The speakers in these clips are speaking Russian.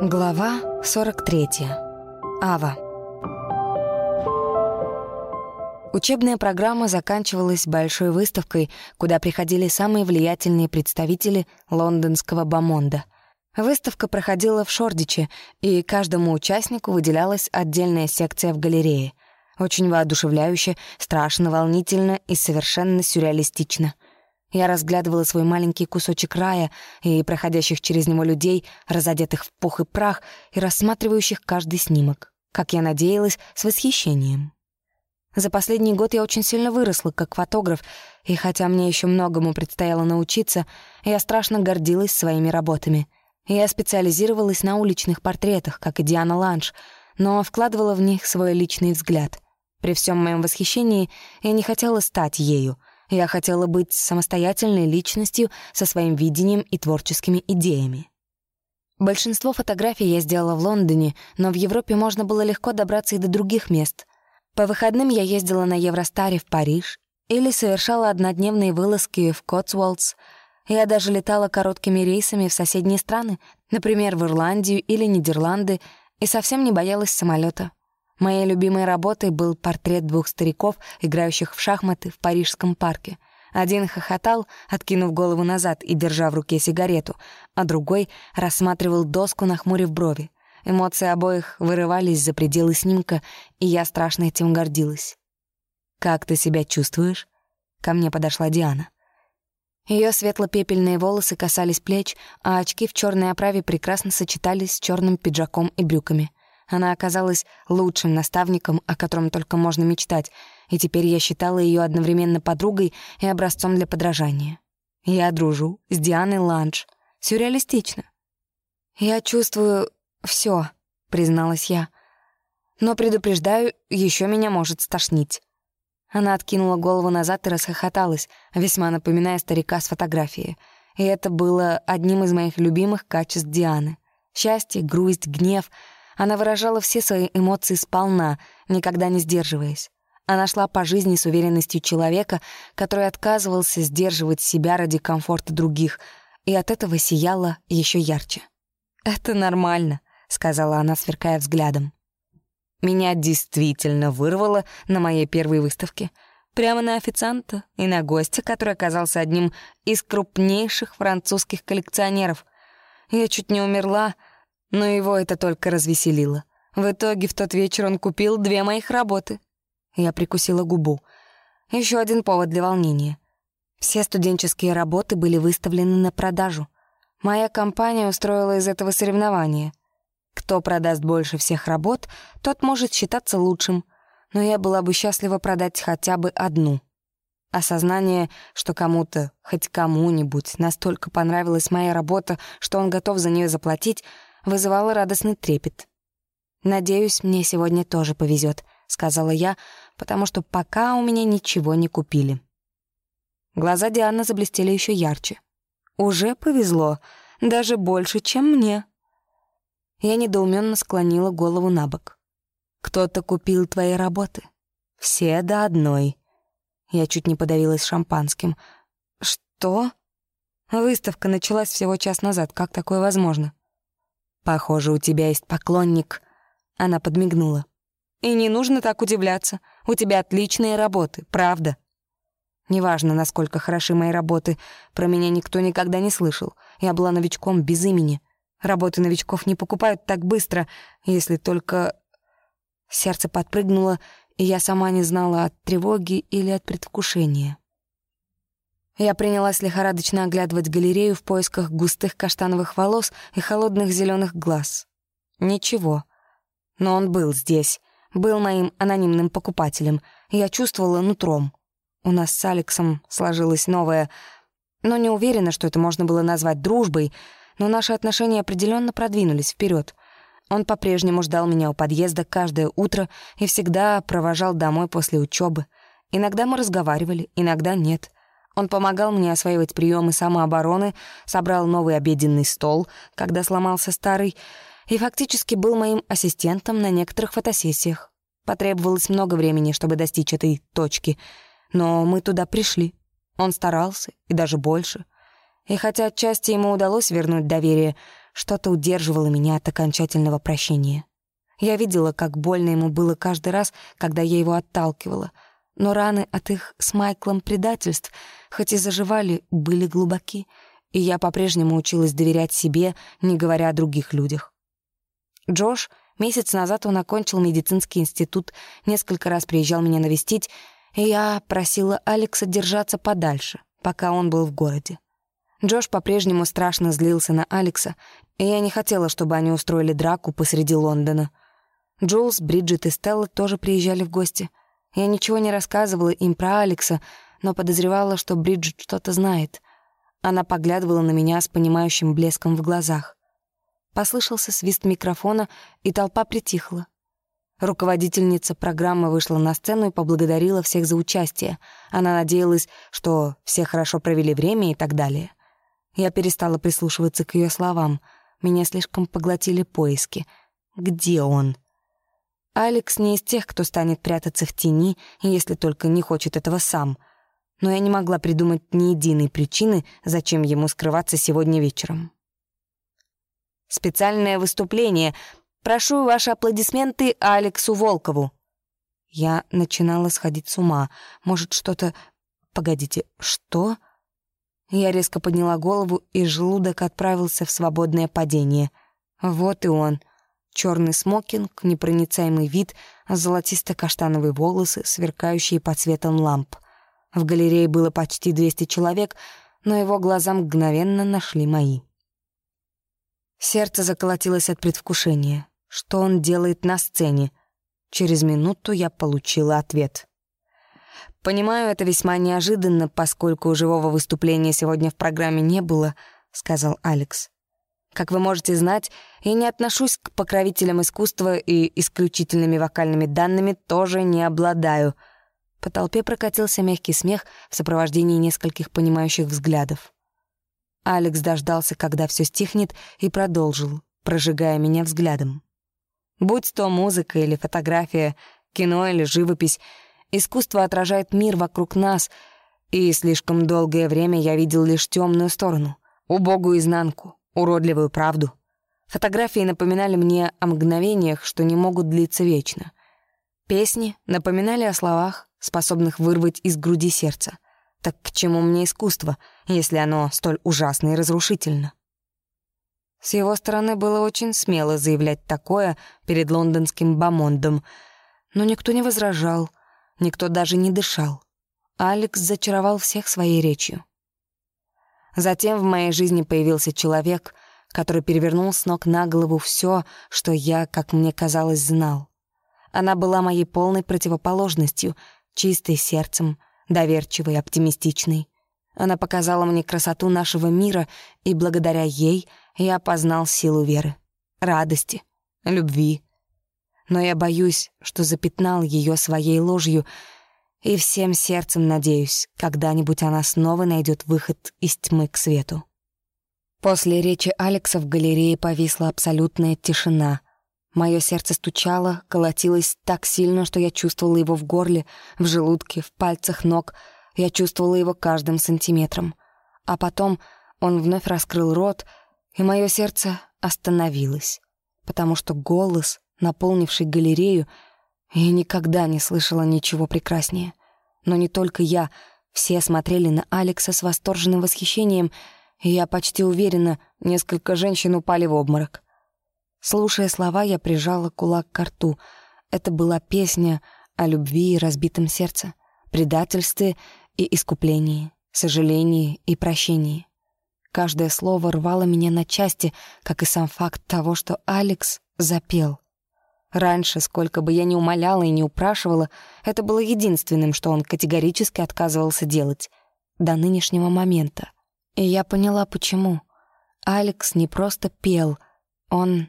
Глава 43. Ава. Учебная программа заканчивалась большой выставкой, куда приходили самые влиятельные представители лондонского бомонда. Выставка проходила в Шордиче, и каждому участнику выделялась отдельная секция в галерее. Очень воодушевляюще, страшно, волнительно и совершенно сюрреалистично — я разглядывала свой маленький кусочек рая и проходящих через него людей, разодетых в пух и прах и рассматривающих каждый снимок, как я надеялась, с восхищением. За последний год я очень сильно выросла как фотограф, и хотя мне еще многому предстояло научиться, я страшно гордилась своими работами. Я специализировалась на уличных портретах, как и Диана Ланш, но вкладывала в них свой личный взгляд. При всем моем восхищении я не хотела стать ею — я хотела быть самостоятельной личностью со своим видением и творческими идеями. Большинство фотографий я сделала в Лондоне, но в Европе можно было легко добраться и до других мест. По выходным я ездила на Евростаре в Париж или совершала однодневные вылазки в Котсуолтс. Я даже летала короткими рейсами в соседние страны, например, в Ирландию или Нидерланды, и совсем не боялась самолета. Моей любимой работой был портрет двух стариков, играющих в шахматы в Парижском парке. Один хохотал, откинув голову назад и держа в руке сигарету, а другой рассматривал доску, нахмурив брови. Эмоции обоих вырывались за пределы снимка, и я страшно этим гордилась. «Как ты себя чувствуешь?» Ко мне подошла Диана. Ее светло-пепельные волосы касались плеч, а очки в черной оправе прекрасно сочетались с черным пиджаком и брюками — она оказалась лучшим наставником, о котором только можно мечтать, и теперь я считала ее одновременно подругой и образцом для подражания. Я дружу с Дианой Ланч. Сюрреалистично. «Я чувствую все, призналась я. «Но предупреждаю, еще меня может стошнить». Она откинула голову назад и расхохоталась, весьма напоминая старика с фотографии. И это было одним из моих любимых качеств Дианы. Счастье, грусть, гнев — она выражала все свои эмоции сполна, никогда не сдерживаясь. Она шла по жизни с уверенностью человека, который отказывался сдерживать себя ради комфорта других, и от этого сияла еще ярче. «Это нормально», — сказала она, сверкая взглядом. Меня действительно вырвало на моей первой выставке. Прямо на официанта и на гостя, который оказался одним из крупнейших французских коллекционеров. Я чуть не умерла, — но его это только развеселило. В итоге в тот вечер он купил две моих работы. Я прикусила губу. Еще один повод для волнения. Все студенческие работы были выставлены на продажу. Моя компания устроила из этого соревнование. Кто продаст больше всех работ, тот может считаться лучшим, но я была бы счастлива продать хотя бы одну. Осознание, что кому-то, хоть кому-нибудь, настолько понравилась моя работа, что он готов за нее заплатить — вызывало радостный трепет. «Надеюсь, мне сегодня тоже повезет», — сказала я, потому что пока у меня ничего не купили. Глаза Дианы заблестели еще ярче. «Уже повезло, даже больше, чем мне». Я недоуменно склонила голову на бок. «Кто-то купил твои работы. Все до одной». Я чуть не подавилась шампанским. «Что?» Выставка началась всего час назад. Как такое возможно? «Похоже, у тебя есть поклонник». Она подмигнула. «И не нужно так удивляться. У тебя отличные работы, правда». Неважно, насколько хороши мои работы, про меня никто никогда не слышал. Я была новичком без имени. Работы новичков не покупают так быстро, если только... Сердце подпрыгнуло, и я сама не знала от тревоги или от предвкушения. Я принялась лихорадочно оглядывать галерею в поисках густых каштановых волос и холодных зеленых глаз. Ничего. Но он был здесь, был моим анонимным покупателем, я чувствовала нутром. У нас с Алексом сложилась новая... Но не уверена, что это можно было назвать дружбой, но наши отношения определенно продвинулись вперед. Он по-прежнему ждал меня у подъезда каждое утро и всегда провожал домой после учебы. Иногда мы разговаривали, иногда нет — он помогал мне осваивать приемы самообороны, собрал новый обеденный стол, когда сломался старый, и фактически был моим ассистентом на некоторых фотосессиях. Потребовалось много времени, чтобы достичь этой точки, но мы туда пришли. Он старался, и даже больше. И хотя отчасти ему удалось вернуть доверие, Что-то удерживало меня от окончательного прощения. Я видела, как больно ему было каждый раз, когда я его отталкивала, но раны от их с Майклом предательств, хоть и заживали, были глубоки, и я по-прежнему училась доверять себе, не говоря о других людях. Джош, месяц назад он окончил медицинский институт, несколько раз приезжал меня навестить, и я просила Алекса держаться подальше, пока он был в городе. Джош по-прежнему страшно злился на Алекса, и я не хотела, чтобы они устроили драку посреди Лондона. Джулс, Бриджит и Стелла тоже приезжали в гости. Я ничего не рассказывала им про Алекса, но подозревала, что Бриджит что-то знает. Она поглядывала на меня с понимающим блеском в глазах. Послышался свист микрофона, и толпа притихла. Руководительница программы вышла на сцену и поблагодарила всех за участие. Она надеялась, что все хорошо провели время и так далее. Я перестала прислушиваться к ее словам. Меня слишком поглотили поиски. Где он? Алекс не из тех, кто станет прятаться в тени, если только не хочет этого сам. Но я не могла придумать ни единой причины, зачем ему скрываться сегодня вечером. Специальное выступление. Прошу ваши аплодисменты Алексу Волкову. Я начинала сходить с ума. Может, что-то... Погодите, что? Я резко подняла голову, и желудок отправился в свободное падение. Вот и он. Черный смокинг, непроницаемый вид, золотисто-каштановые волосы, сверкающие под светом ламп. В галерее было почти 200 человек, но его глаза мгновенно нашли мои. Сердце заколотилось от предвкушения. Что он делает на сцене? Через минуту я получила ответ. «Понимаю, это весьма неожиданно, поскольку живого выступления сегодня в программе не было», — сказал Алекс. «Как вы можете знать, я не отношусь к покровителям искусства и исключительными вокальными данными тоже не обладаю». По толпе прокатился мягкий смех в сопровождении нескольких понимающих взглядов. Алекс дождался, когда все стихнет, и продолжил, прожигая меня взглядом. Будь то музыка или фотография, кино или живопись — Искусство отражает мир вокруг нас, и слишком долгое время я видел лишь темную сторону, убогую изнанку, уродливую правду. Фотографии напоминали мне о мгновениях, что не могут длиться вечно. Песни напоминали о словах, способных вырвать из груди сердца. Так к чему мне искусство, если оно столь ужасно и разрушительно? С его стороны было очень смело заявлять такое перед лондонским бомондом, но никто не возражал — Никто даже не дышал. Алекс зачаровал всех своей речью. Затем в моей жизни появился человек, который перевернул с ног на голову все, что я, как мне казалось, знал. Она была моей полной противоположностью, чистой сердцем, доверчивой, оптимистичной. Она показала мне красоту нашего мира, и благодаря ей я познал силу веры, радости, любви, но я боюсь, что запятнал ее своей ложью, и всем сердцем надеюсь, когда-нибудь она снова найдет выход из тьмы к свету. После речи Алекса в галерее повисла абсолютная тишина. Мое сердце стучало, колотилось так сильно, что я чувствовала его в горле, в желудке, в пальцах ног. Я чувствовала его каждым сантиметром. А потом он вновь раскрыл рот, и мое сердце остановилось, потому что голос наполнивший галерею, я никогда не слышала ничего прекраснее. Но не только я, все смотрели на Алекса с восторженным восхищением, и я почти уверена, несколько женщин упали в обморок. Слушая слова, я прижала кулак к рту. Это была песня о любви и разбитом сердце, предательстве и искуплении, сожалении и прощении. Каждое слово рвало меня на части, как и сам факт того, что Алекс запел — Раньше, сколько бы я ни умоляла и не упрашивала, это было единственным, что он категорически отказывался делать. До нынешнего момента. И я поняла, почему. Алекс не просто пел, он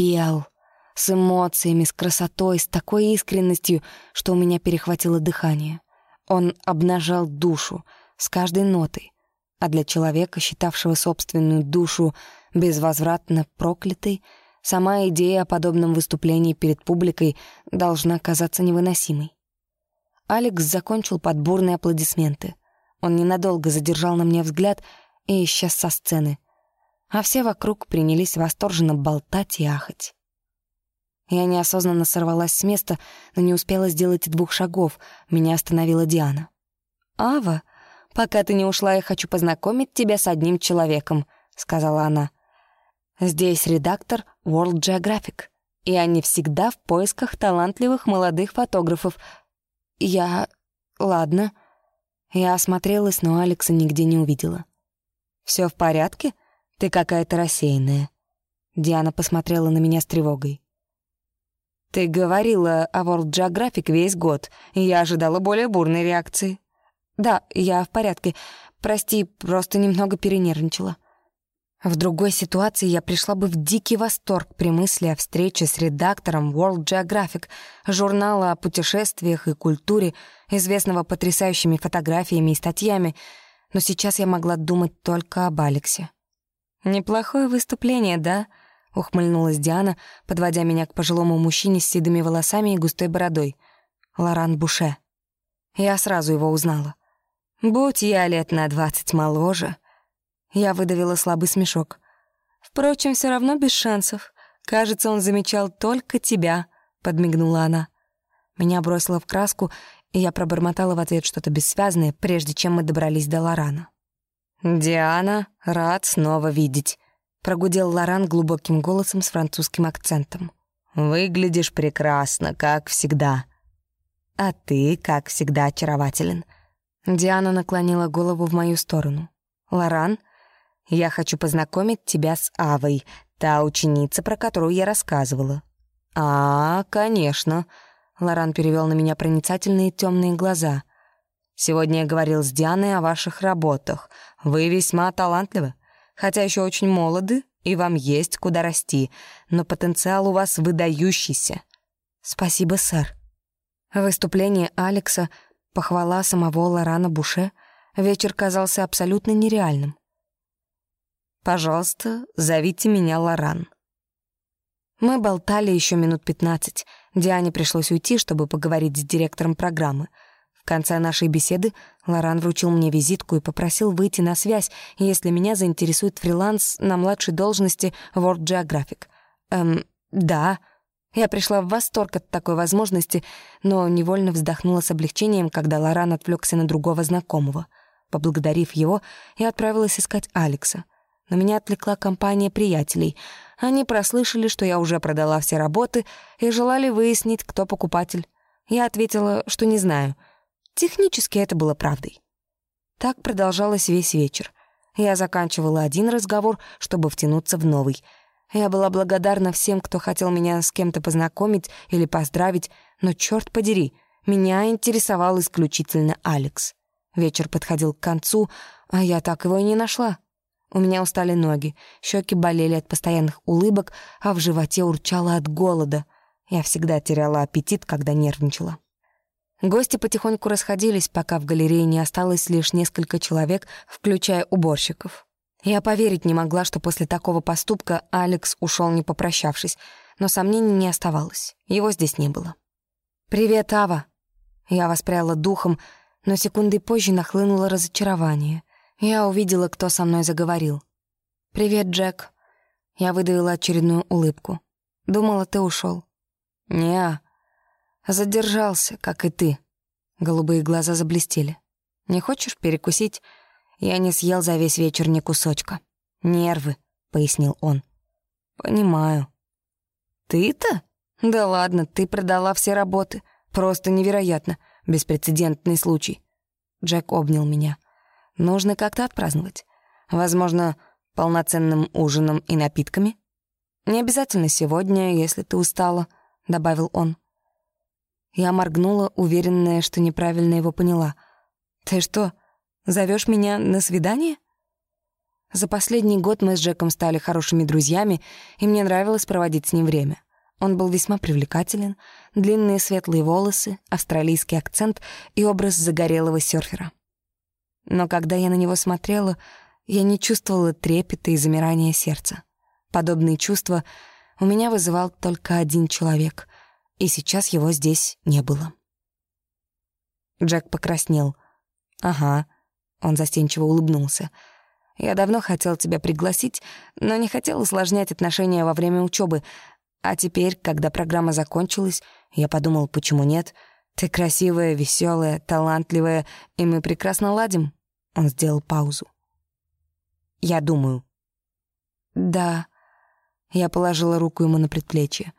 пел. С эмоциями, с красотой, с такой искренностью, что у меня перехватило дыхание. Он обнажал душу с каждой нотой. А для человека, считавшего собственную душу безвозвратно проклятой, Сама идея о подобном выступлении перед публикой должна казаться невыносимой. Алекс закончил под бурные аплодисменты. Он ненадолго задержал на мне взгляд и исчез со сцены. А все вокруг принялись восторженно болтать и ахать. Я неосознанно сорвалась с места, но не успела сделать двух шагов. Меня остановила Диана. «Ава, пока ты не ушла, я хочу познакомить тебя с одним человеком», — сказала она. «Здесь редактор World Geographic, и они всегда в поисках талантливых молодых фотографов. Я... ладно». Я осмотрелась, но Алекса нигде не увидела. Все в порядке? Ты какая-то рассеянная». Диана посмотрела на меня с тревогой. «Ты говорила о World Geographic весь год, и я ожидала более бурной реакции». «Да, я в порядке. Прости, просто немного перенервничала». В другой ситуации я пришла бы в дикий восторг при мысли о встрече с редактором World Geographic, журнала о путешествиях и культуре, известного потрясающими фотографиями и статьями, но сейчас я могла думать только об Алексе. «Неплохое выступление, да?» — ухмыльнулась Диана, подводя меня к пожилому мужчине с седыми волосами и густой бородой. Лоран Буше. Я сразу его узнала. «Будь я лет на двадцать моложе», я выдавила слабый смешок. «Впрочем, все равно без шансов. Кажется, он замечал только тебя», — подмигнула она. Меня бросило в краску, и я пробормотала в ответ что-то бессвязное, прежде чем мы добрались до Лорана. «Диана, рад снова видеть», — прогудел Лоран глубоким голосом с французским акцентом. «Выглядишь прекрасно, как всегда». «А ты, как всегда, очарователен». Диана наклонила голову в мою сторону. «Лоран, я хочу познакомить тебя с Авой, та ученица, про которую я рассказывала». «А, конечно», — Лоран перевел на меня проницательные темные глаза. «Сегодня я говорил с Дианой о ваших работах. Вы весьма талантливы, хотя еще очень молоды, и вам есть куда расти, но потенциал у вас выдающийся». «Спасибо, сэр». Выступление Алекса, похвала самого Лорана Буше, вечер казался абсолютно нереальным. Пожалуйста, зовите меня Лоран». Мы болтали еще минут пятнадцать. Диане пришлось уйти, чтобы поговорить с директором программы. В конце нашей беседы Лоран вручил мне визитку и попросил выйти на связь, если меня заинтересует фриланс на младшей должности World Geographic. Эм, да. Я пришла в восторг от такой возможности, но невольно вздохнула с облегчением, когда Лоран отвлекся на другого знакомого. Поблагодарив его, я отправилась искать Алекса но меня отвлекла компания приятелей. Они прослышали, что я уже продала все работы и желали выяснить, кто покупатель. Я ответила, что не знаю. Технически это было правдой. Так продолжалось весь вечер. Я заканчивала один разговор, чтобы втянуться в новый. Я была благодарна всем, кто хотел меня с кем-то познакомить или поздравить, но, черт подери, меня интересовал исключительно Алекс. Вечер подходил к концу, а я так его и не нашла. У меня устали ноги, щеки болели от постоянных улыбок, а в животе урчало от голода. Я всегда теряла аппетит, когда нервничала. Гости потихоньку расходились, пока в галерее не осталось лишь несколько человек, включая уборщиков. Я поверить не могла, что после такого поступка Алекс ушел не попрощавшись, но сомнений не оставалось. Его здесь не было. «Привет, Ава!» Я воспряла духом, но секунды позже нахлынуло разочарование. Я увидела, кто со мной заговорил. «Привет, Джек». Я выдавила очередную улыбку. «Думала, ты ушел. «Не-а. Задержался, как и ты». Голубые глаза заблестели. «Не хочешь перекусить?» Я не съел за весь вечер ни кусочка. «Нервы», — пояснил он. «Понимаю». «Ты-то? Да ладно, ты продала все работы. Просто невероятно. Беспрецедентный случай». Джек обнял меня. Нужно как-то отпраздновать. Возможно, полноценным ужином и напитками. Не обязательно сегодня, если ты устала, добавил он. Я моргнула, уверенная, что неправильно его поняла. Ты что, зовешь меня на свидание? За последний год мы с Джеком стали хорошими друзьями, и мне нравилось проводить с ним время. Он был весьма привлекателен, длинные светлые волосы, австралийский акцент и образ загорелого серфера. Но когда я на него смотрела, я не чувствовала трепета и замирания сердца. Подобные чувства у меня вызывал только один человек, и сейчас его здесь не было. Джек покраснел. «Ага», — он застенчиво улыбнулся. Я давно хотел тебя пригласить, но не хотел усложнять отношения во время учебы. А теперь, когда программа закончилась, я подумал, почему нет? Ты красивая, веселая, талантливая, и мы прекрасно ладим. Он сделал паузу. Я думаю. Да. Я положила руку ему на предплечье.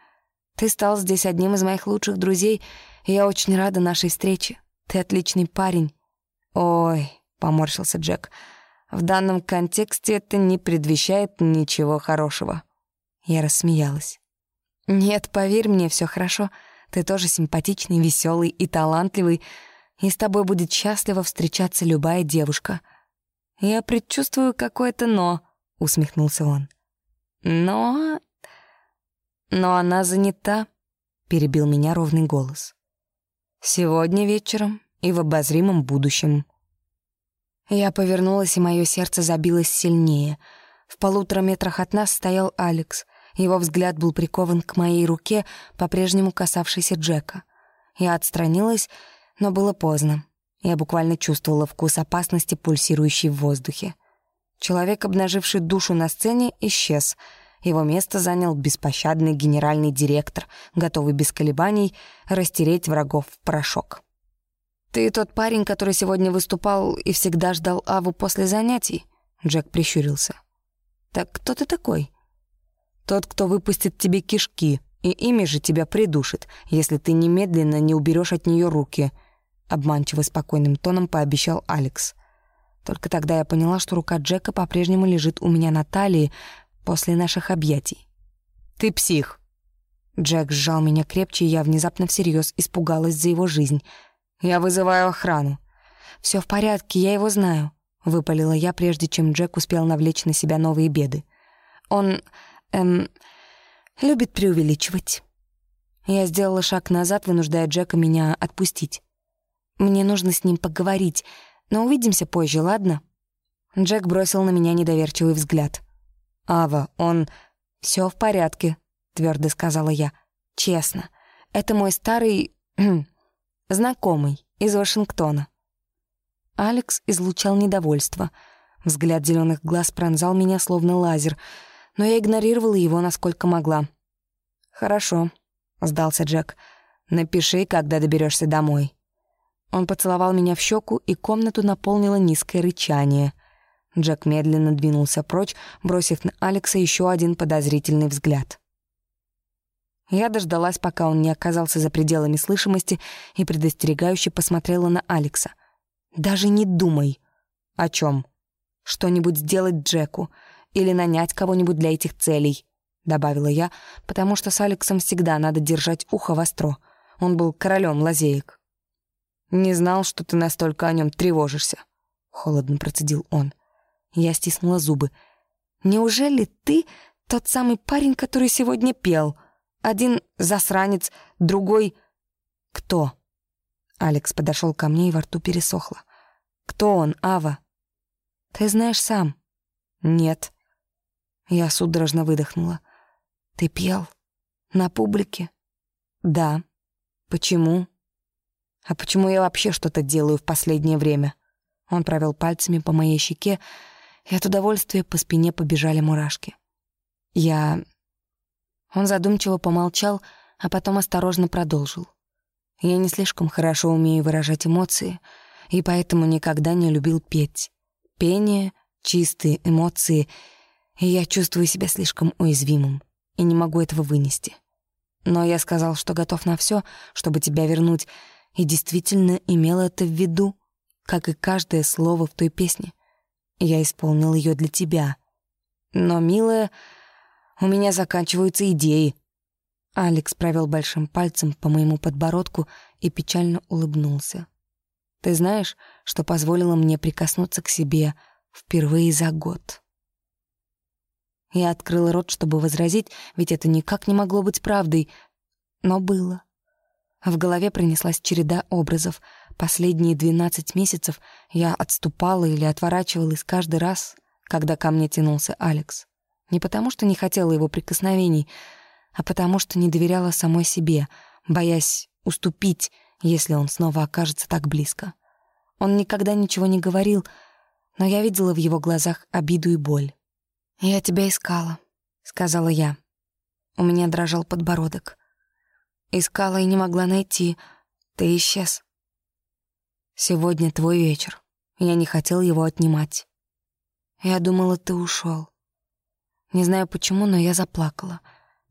Ты стал здесь одним из моих лучших друзей, и я очень рада нашей встрече. Ты отличный парень. Ой, поморщился Джек. В данном контексте это не предвещает ничего хорошего. Я рассмеялась. Нет, поверь мне, все хорошо. Ты тоже симпатичный, веселый и талантливый, и с тобой будет счастливо встречаться любая девушка. Я предчувствую какое-то «но», — усмехнулся он. Но... Но она занята, — перебил меня ровный голос. Сегодня вечером и в обозримом будущем. Я повернулась, и мое сердце забилось сильнее. В полутора метрах от нас стоял Алекс. Его взгляд был прикован к моей руке, по-прежнему касавшейся Джека. Я отстранилась, но было поздно. Я буквально чувствовала вкус опасности, пульсирующий в воздухе. Человек, обнаживший душу на сцене, исчез. Его место занял беспощадный генеральный директор, готовый без колебаний растереть врагов в порошок. «Ты тот парень, который сегодня выступал и всегда ждал Аву после занятий?» Джек прищурился. «Так кто ты такой?» «Тот, кто выпустит тебе кишки, и ими же тебя придушит, если ты немедленно не уберешь от нее руки», обманчиво спокойным тоном пообещал Алекс. Только тогда я поняла, что рука Джека по-прежнему лежит у меня на талии после наших объятий. «Ты псих!» Джек сжал меня крепче, и я внезапно всерьез испугалась за его жизнь. «Я вызываю охрану». Все в порядке, я его знаю», — выпалила я, прежде чем Джек успел навлечь на себя новые беды. «Он, эм, любит преувеличивать». Я сделала шаг назад, вынуждая Джека меня отпустить. Мне нужно с ним поговорить, но увидимся позже, ладно?» Джек бросил на меня недоверчивый взгляд. «Ава, он...» все в порядке», — твердо сказала я. «Честно. Это мой старый... знакомый из Вашингтона». Алекс излучал недовольство. Взгляд зеленых глаз пронзал меня словно лазер, но я игнорировала его насколько могла. «Хорошо», — сдался Джек. «Напиши, когда доберешься домой». Он поцеловал меня в щеку, и комнату наполнило низкое рычание. Джек медленно двинулся прочь, бросив на Алекса еще один подозрительный взгляд. Я дождалась, пока он не оказался за пределами слышимости, и предостерегающе посмотрела на Алекса. «Даже не думай!» «О чем? Что-нибудь сделать Джеку или нанять кого-нибудь для этих целей», — добавила я, потому что с Алексом всегда надо держать ухо востро. Он был королем лазеек. «Не знал, что ты настолько о нем тревожишься», — холодно процедил он. Я стиснула зубы. «Неужели ты тот самый парень, который сегодня пел? Один засранец, другой...» «Кто?» Алекс подошел ко мне и во рту пересохло. «Кто он, Ава?» «Ты знаешь сам». «Нет». Я судорожно выдохнула. «Ты пел? На публике?» «Да». «Почему?» А почему я вообще что-то делаю в последнее время? Он провел пальцами по моей щеке, и от удовольствия по спине побежали мурашки. Я... Он задумчиво помолчал, а потом осторожно продолжил. Я не слишком хорошо умею выражать эмоции, и поэтому никогда не любил петь. Пение, чистые эмоции, и я чувствую себя слишком уязвимым, и не могу этого вынести. Но я сказал, что готов на все, чтобы тебя вернуть, и действительно имел это в виду, как и каждое слово в той песне. Я исполнил ее для тебя. Но, милая, у меня заканчиваются идеи. Алекс провел большим пальцем по моему подбородку и печально улыбнулся. Ты знаешь, что позволило мне прикоснуться к себе впервые за год? Я открыла рот, чтобы возразить, ведь это никак не могло быть правдой, но было. В голове пронеслась череда образов. Последние двенадцать месяцев я отступала или отворачивалась каждый раз, когда ко мне тянулся Алекс. Не потому, что не хотела его прикосновений, а потому, что не доверяла самой себе, боясь уступить, если он снова окажется так близко. Он никогда ничего не говорил, но я видела в его глазах обиду и боль. «Я тебя искала», — сказала я. У меня дрожал подбородок. Искала и не могла найти. Ты исчез. Сегодня твой вечер. Я не хотел его отнимать. Я думала, ты ушел. Не знаю почему, но я заплакала.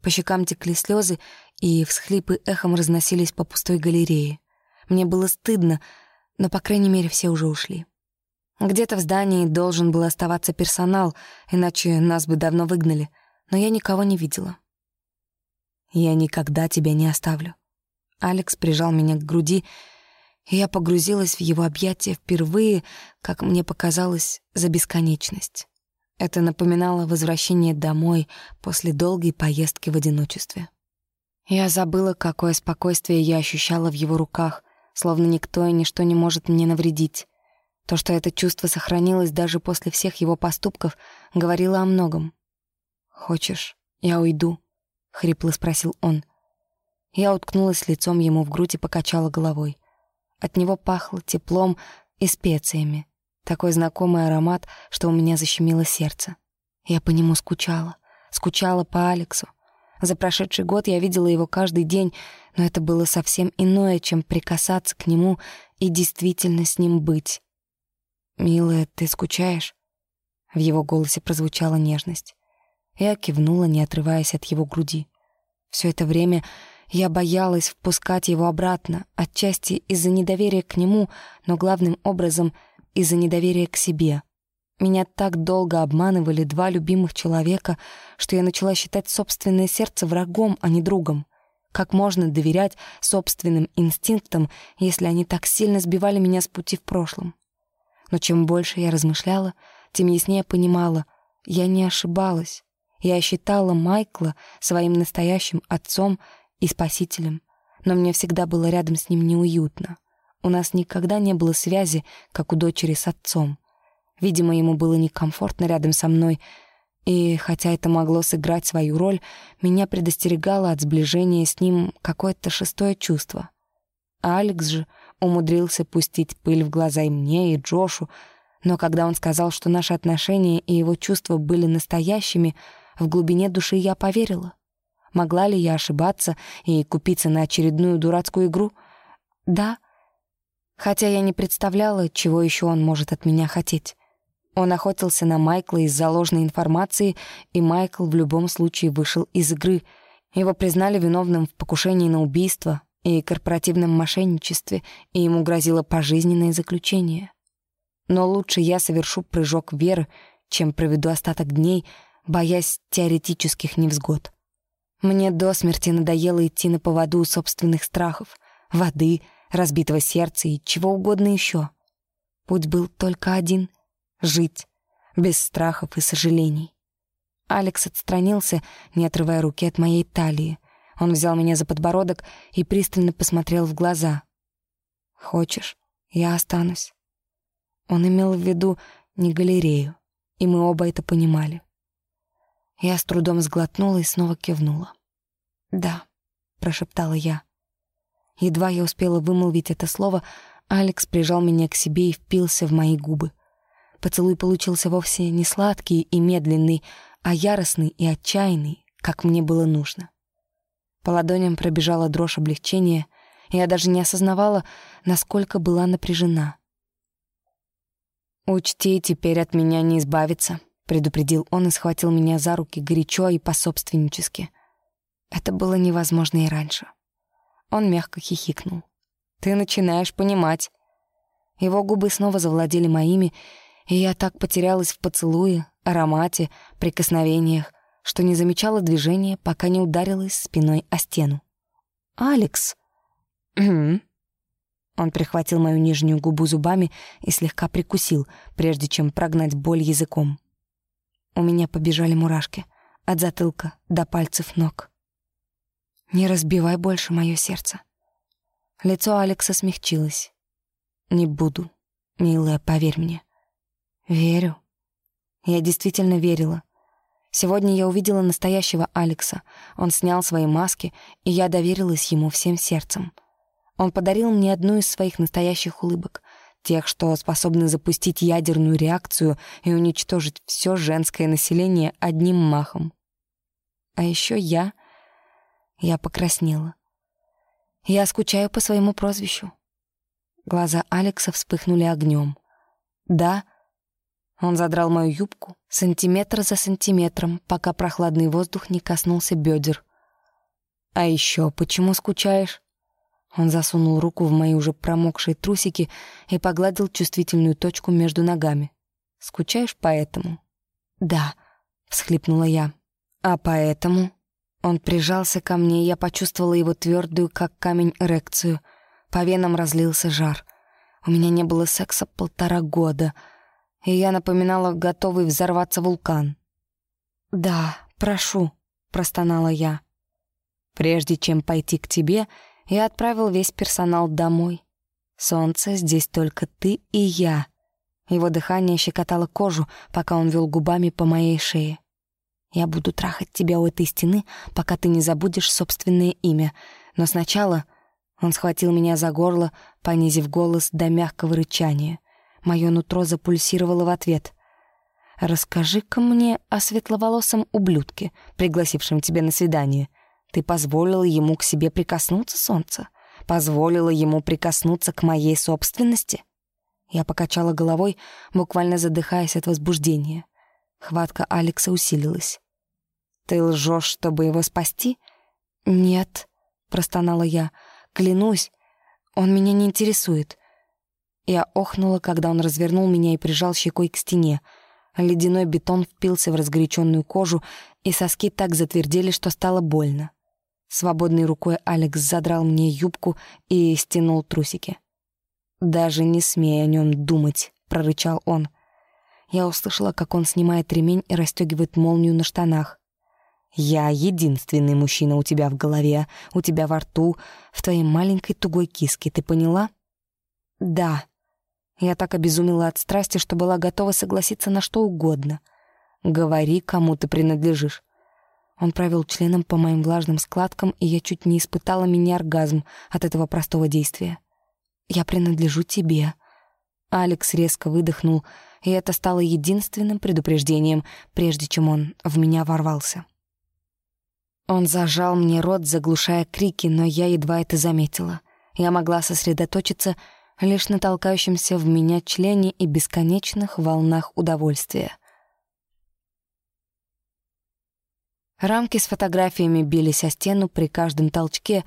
По щекам текли слезы, и всхлипы эхом разносились по пустой галерее. Мне было стыдно, но, по крайней мере, все уже ушли. Где-то в здании должен был оставаться персонал, иначе нас бы давно выгнали, но я никого не видела. «Я никогда тебя не оставлю». Алекс прижал меня к груди, и я погрузилась в его объятия впервые, как мне показалось, за бесконечность. Это напоминало возвращение домой после долгой поездки в одиночестве. Я забыла, какое спокойствие я ощущала в его руках, словно никто и ничто не может мне навредить. То, что это чувство сохранилось даже после всех его поступков, говорило о многом. «Хочешь, я уйду?» — хрипло спросил он. Я уткнулась лицом ему в грудь и покачала головой. От него пахло теплом и специями. Такой знакомый аромат, что у меня защемило сердце. Я по нему скучала. Скучала по Алексу. За прошедший год я видела его каждый день, но это было совсем иное, чем прикасаться к нему и действительно с ним быть. «Милая, ты скучаешь?» В его голосе прозвучала нежность. Я кивнула, не отрываясь от его груди. Все это время я боялась впускать его обратно, отчасти из-за недоверия к нему, но главным образом — из-за недоверия к себе. Меня так долго обманывали два любимых человека, что я начала считать собственное сердце врагом, а не другом. Как можно доверять собственным инстинктам, если они так сильно сбивали меня с пути в прошлом? Но чем больше я размышляла, тем яснее понимала, я не ошибалась. Я считала Майкла своим настоящим отцом и спасителем, но мне всегда было рядом с ним неуютно — у нас никогда не было связи, как у дочери с отцом. Видимо, ему было некомфортно рядом со мной, и, хотя это могло сыграть свою роль, меня предостерегало от сближения с ним какое-то шестое чувство. А Алекс же умудрился пустить пыль в глаза и мне, и Джошу, но когда он сказал, что наши отношения и его чувства были настоящими, в глубине души я поверила. Могла ли я ошибаться и купиться на очередную дурацкую игру? Да, — хотя я не представляла, чего еще он может от меня хотеть. Он охотился на Майкла из-за ложной информации, и Майкл в любом случае вышел из игры. Его признали виновным в покушении на убийство и корпоративном мошенничестве, и ему грозило пожизненное заключение. Но лучше я совершу прыжок веры, чем проведу остаток дней, боясь теоретических невзгод. Мне до смерти надоело идти на поводу собственных страхов, воды — разбитого сердца и чего угодно еще. Путь был только один — жить, без страхов и сожалений. Алекс отстранился, не отрывая руки от моей талии. Он взял меня за подбородок и пристально посмотрел в глаза. «Хочешь, я останусь». Он имел в виду не галерею, и мы оба это понимали. Я с трудом сглотнула и снова кивнула. «Да», — прошептала я. Едва я успела вымолвить это слово, Алекс прижал меня к себе и впился в мои губы. Поцелуй получился вовсе не сладкий и медленный, а яростный и отчаянный, как мне было нужно. По ладоням пробежала дрожь облегчения, и я даже не осознавала, насколько была напряжена. «Учти, теперь от меня не избавиться», — предупредил он и схватил меня за руки горячо и пособственнически. Это было невозможно и раньше. Он мягко хихикнул. «Ты начинаешь понимать». Его губы снова завладели моими, и я так потерялась в поцелуе, аромате, прикосновениях, что не замечала движения, пока не ударилась спиной о стену. «Алекс!» Он прихватил мою нижнюю губу зубами и слегка прикусил, прежде чем прогнать боль языком. У меня побежали мурашки от затылка до пальцев ног. Не разбивай больше мое сердце. Лицо Алекса смягчилось. Не буду, милая, поверь мне. Верю. Я действительно верила. Сегодня я увидела настоящего Алекса. Он снял свои маски, и я доверилась ему всем сердцем. Он подарил мне одну из своих настоящих улыбок, Тех, что способны запустить ядерную реакцию и уничтожить все женское население одним махом. А еще я... Я покраснела. Я скучаю по своему прозвищу. Глаза Алекса вспыхнули огнем. Да, он задрал мою юбку сантиметр за сантиметром, пока прохладный воздух не коснулся бедер. А еще почему скучаешь? Он засунул руку в мои уже промокшие трусики и погладил чувствительную точку между ногами. «Скучаешь поэтому?» «Да», — всхлипнула я. «А поэтому?» Он прижался ко мне, и я почувствовала его твердую, как камень, эрекцию. По венам разлился жар. У меня не было секса полтора года, и я напоминала готовый взорваться вулкан. «Да, прошу», — простонала я. «Прежде чем пойти к тебе, я отправил весь персонал домой. Солнце, здесь только ты и я». Его дыхание щекотало кожу, пока он вел губами по моей шее. Я буду трахать тебя у этой стены, пока ты не забудешь собственное имя. Но сначала он схватил меня за горло, понизив голос до мягкого рычания. Мое нутро запульсировало в ответ. «Расскажи-ка мне о светловолосом ублюдке, пригласившем тебя на свидание. Ты позволила ему к себе прикоснуться, солнце? Позволила ему прикоснуться к моей собственности?» Я покачала головой, буквально задыхаясь от возбуждения. Хватка Алекса усилилась. «Ты лжешь, чтобы его спасти?» «Нет», — простонала я. «Клянусь, он меня не интересует». Я охнула, когда он развернул меня и прижал щекой к стене. Ледяной бетон впился в разгоряченную кожу, и соски так затвердели, что стало больно. Свободной рукой Алекс задрал мне юбку и стянул трусики. «Даже не смей о нем думать», — прорычал он. — я услышала, как он снимает ремень и расстегивает молнию на штанах. «Я единственный мужчина у тебя в голове, у тебя во рту, в твоей маленькой тугой киске, ты поняла?» «Да». Я так обезумела от страсти, что была готова согласиться на что угодно. «Говори, кому ты принадлежишь». Он провел членом по моим влажным складкам, и я чуть не испытала мини-оргазм от этого простого действия. «Я принадлежу тебе». Алекс резко выдохнул, и это стало единственным предупреждением, прежде чем он в меня ворвался. Он зажал мне рот, заглушая крики, но я едва это заметила. Я могла сосредоточиться лишь на толкающемся в меня члене и бесконечных волнах удовольствия. Рамки с фотографиями бились о стену при каждом толчке,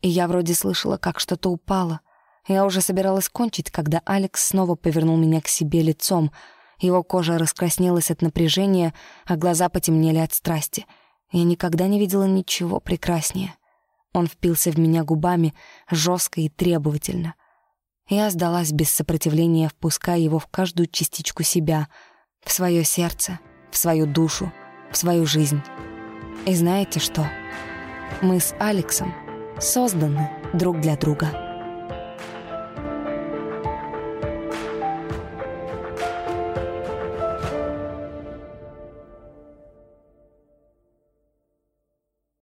и я вроде слышала, как что-то упало — я уже собиралась кончить, когда Алекс снова повернул меня к себе лицом. Его кожа раскраснелась от напряжения, а глаза потемнели от страсти. Я никогда не видела ничего прекраснее. Он впился в меня губами, жестко и требовательно. Я сдалась без сопротивления, впуская его в каждую частичку себя, в свое сердце, в свою душу, в свою жизнь. И знаете что? Мы с Алексом созданы друг для друга.